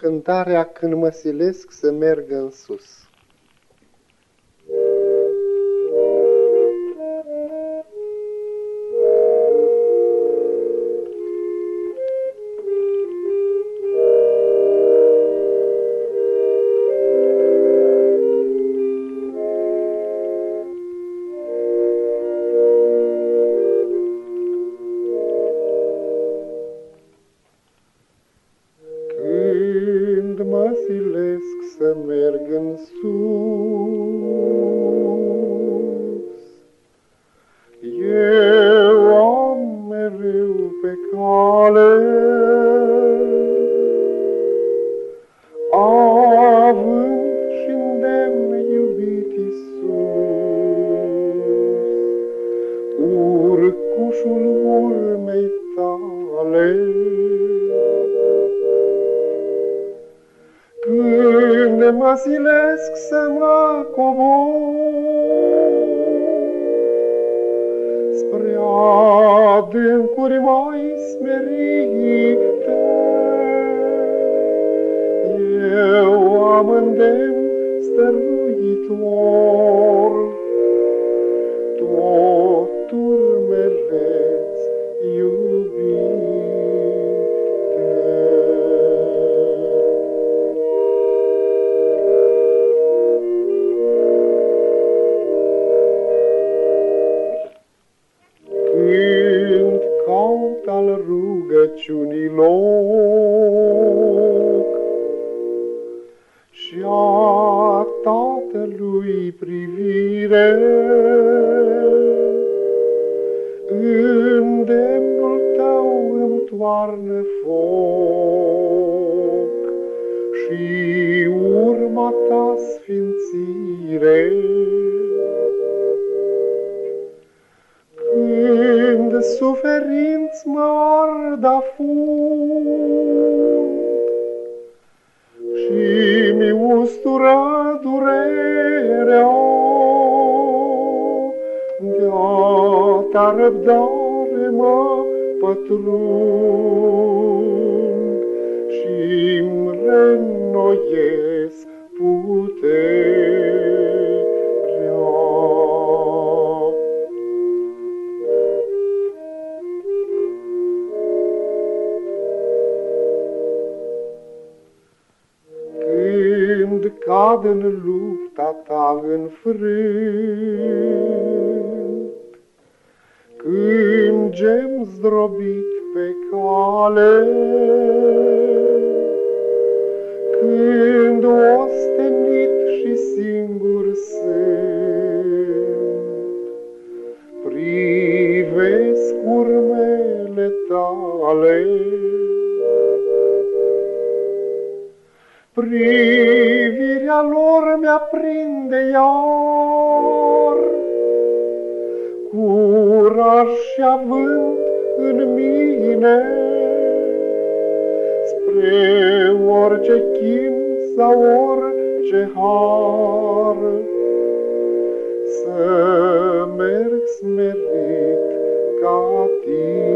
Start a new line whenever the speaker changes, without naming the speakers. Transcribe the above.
Cântarea Când mă silesc să merg în sus silesc să merg în sus. Eu am mereu pe cale, având și îndemn iubit Iisus, urcușul urmei tale. Când mă silesc să mă cobor. Spre adâncuri mai smerite, Eu am îndemn stăruitor, Tot urmele și a Tatălui privire. Îndemnul tău îmi toarnă foc și urma ta sfințire. Când suferinți mă arda fund și mi ustură durerea, de-a ta răbdare mă pătrund și-mi reînnoiesc cad în lupta ta înfrânt, când gem zdrobit pe cale, când ostenit și singur sunt, privesc urmele tale. Privirea lor mi-a prinde iar, Curaj și având în mine, Spre orice chin sau orice har, Să merg smerit ca tine.